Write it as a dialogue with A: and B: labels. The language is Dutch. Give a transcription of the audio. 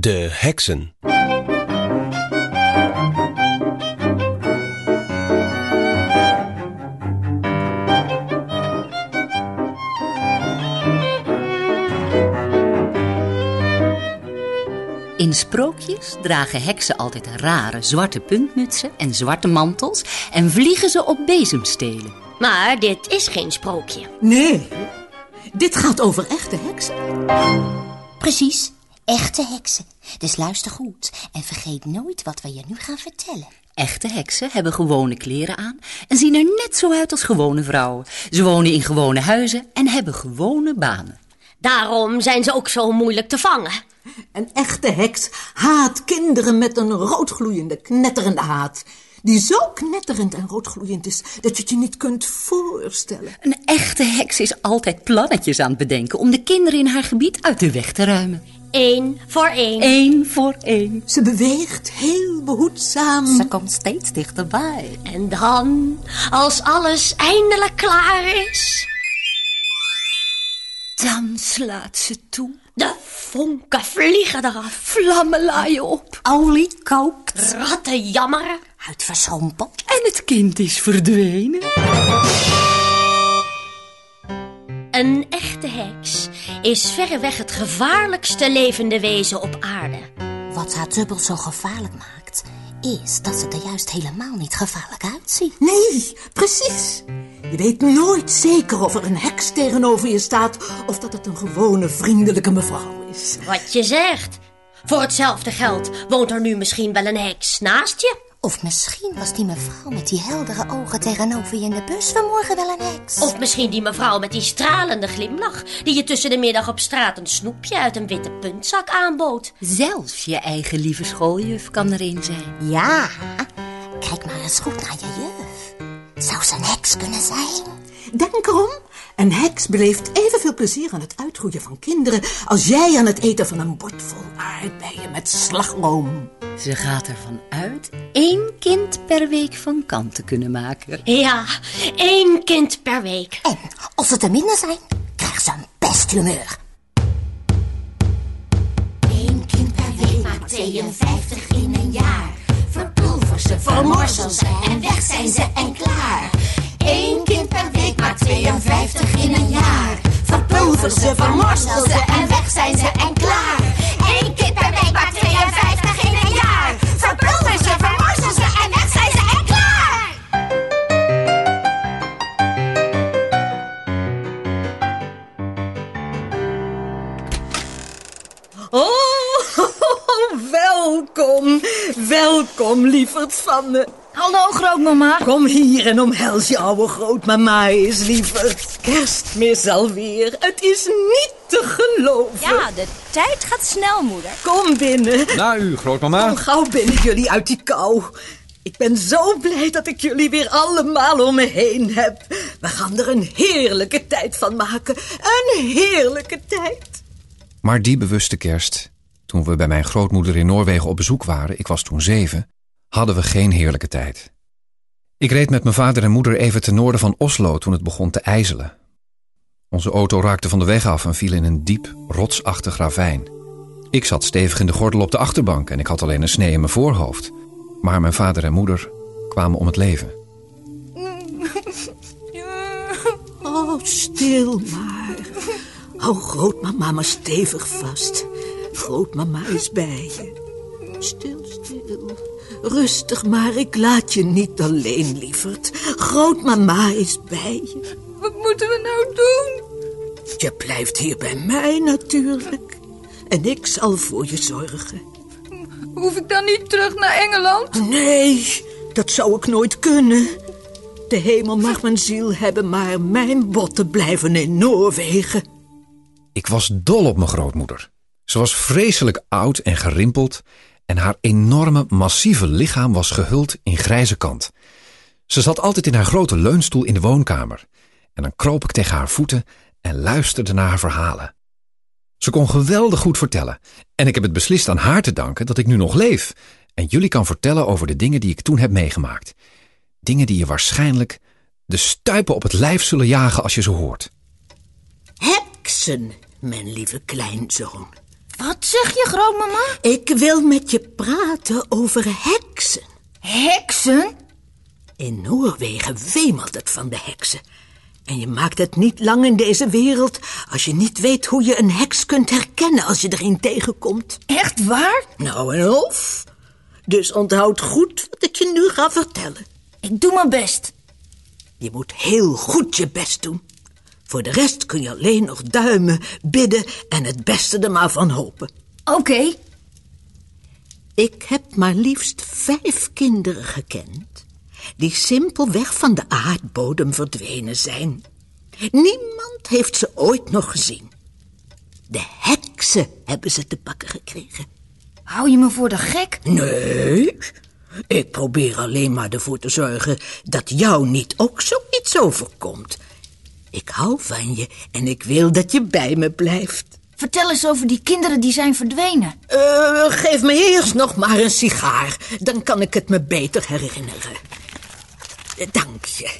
A: De heksen.
B: In sprookjes dragen heksen altijd rare zwarte puntmutsen en zwarte mantels en vliegen ze op bezemstelen.
C: Maar dit is geen sprookje.
D: Nee, dit gaat over echte heksen.
E: Precies, echte heksen. Dus luister goed en vergeet nooit wat we je nu gaan vertellen.
B: Echte heksen hebben gewone kleren aan en zien er net zo uit als gewone vrouwen. Ze wonen in gewone huizen en hebben gewone banen.
C: Daarom zijn ze ook zo moeilijk te vangen.
D: Een echte heks haat kinderen met een roodgloeiende, knetterende haat. Die zo knetterend en roodgloeiend is dat je het je niet kunt voorstellen.
B: Een echte heks is altijd plannetjes aan het bedenken om de kinderen in haar gebied uit de weg te ruimen.
C: Eén voor één.
B: Eén voor één.
D: Ze beweegt heel behoedzaam.
B: Ze komt steeds dichterbij.
C: En dan, als alles eindelijk klaar is...
B: Dan slaat ze toe.
C: De vonken vliegen eraf.
B: Vlammen laaien op.
E: Olie kookt.
C: Ratten jammeren.
E: Huid verschrompeld.
B: En het kind is verdwenen.
C: Is verreweg het gevaarlijkste levende wezen op aarde.
E: Wat haar dubbel zo gevaarlijk maakt, is dat ze er juist helemaal niet gevaarlijk uitziet.
D: Nee, precies. Je weet nooit zeker of er een heks tegenover je staat... of dat het een gewone, vriendelijke mevrouw is.
C: Wat je zegt. Voor hetzelfde geld woont er nu misschien wel een heks naast je.
E: Of misschien was die mevrouw met die heldere ogen tegenover je in de bus vanmorgen wel een heks.
C: Of misschien die mevrouw met die stralende glimlach... die je tussen de middag op straat een snoepje uit een witte puntzak aanbood.
B: Zelfs je eigen lieve schooljuf kan erin zijn.
E: Ja, kijk maar eens goed naar je juf. Zou ze een heks kunnen zijn?
D: Denk erom, een heks beleeft evenveel plezier aan het uitgroeien van kinderen... als jij aan het eten van een bord vol aardbeien met slagroom.
B: Ze gaat ervan uit één kind per week van kant te kunnen maken.
C: Ja, één kind per week.
E: En als het er minder zijn, krijgt ze een best humeur.
F: Eén kind per week maakt 52 in een jaar. Verpulver ze, vermorsel ze en weg zijn ze en klaar. Eén kind per week maakt 52 in een jaar. Verpulver ze, vermorsel ze en weg zijn ze en klaar.
D: Welkom, welkom, lieverd van me.
G: Hallo, grootmama.
D: Kom hier en omhels je oude grootmama eens, lieverd. Kerstmis alweer. Het is niet te geloven.
G: Ja, de tijd gaat snel, moeder.
D: Kom binnen.
H: Na u, grootmama.
D: Kom gauw binnen jullie uit die kou. Ik ben zo blij dat ik jullie weer allemaal om me heen heb. We gaan er een heerlijke tijd van maken. Een heerlijke tijd.
H: Maar die bewuste kerst, toen we bij mijn grootmoeder in Noorwegen op bezoek waren, ik was toen zeven, hadden we geen heerlijke tijd. Ik reed met mijn vader en moeder even ten noorden van Oslo toen het begon te ijzelen. Onze auto raakte van de weg af en viel in een diep, rotsachtig ravijn. Ik zat stevig in de gordel op de achterbank en ik had alleen een snee in mijn voorhoofd. Maar mijn vader en moeder kwamen om het leven.
D: Oh, stil maar. Hou grootmama maar stevig vast. Grootmama is bij je. Stil, stil. Rustig maar, ik laat je niet alleen, lieverd. Grootmama is bij je.
G: Wat moeten we nou doen?
D: Je blijft hier bij mij natuurlijk. En ik zal voor je zorgen.
G: Hoef ik dan niet terug naar Engeland?
D: Nee, dat zou ik nooit kunnen. De hemel mag mijn ziel hebben, maar mijn botten blijven in Noorwegen.
H: Ik was dol op mijn grootmoeder. Ze was vreselijk oud en gerimpeld en haar enorme, massieve lichaam was gehuld in grijze kant. Ze zat altijd in haar grote leunstoel in de woonkamer. En dan kroop ik tegen haar voeten en luisterde naar haar verhalen. Ze kon geweldig goed vertellen. En ik heb het beslist aan haar te danken dat ik nu nog leef. En jullie kan vertellen over de dingen die ik toen heb meegemaakt. Dingen die je waarschijnlijk de stuipen op het lijf zullen jagen als je ze hoort.
D: Heksen, mijn lieve kleinzoon.
G: Wat zeg je, grootmama?
D: Ik wil met je praten over heksen.
G: Heksen?
D: In Noorwegen wemelt het van de heksen. En je maakt het niet lang in deze wereld als je niet weet hoe je een heks kunt herkennen als je er een tegenkomt.
G: Echt waar?
D: Nou en of. Dus onthoud goed wat ik je nu ga vertellen.
G: Ik doe mijn best.
D: Je moet heel goed je best doen. Voor de rest kun je alleen nog duimen, bidden en het beste er maar van hopen.
G: Oké.
D: Ik heb maar liefst vijf kinderen gekend die simpelweg van de aardbodem verdwenen zijn. Niemand heeft ze ooit nog gezien. De heksen hebben ze te pakken gekregen.
G: Hou je me voor de gek?
D: Nee, ik probeer alleen maar ervoor te zorgen dat jou niet ook zoiets overkomt. Ik hou van je en ik wil dat je bij me blijft.
G: Vertel eens over die kinderen die zijn verdwenen.
D: Eh, geef me eerst nog maar een sigaar, dan kan ik het me beter herinneren. Eh, Dank je.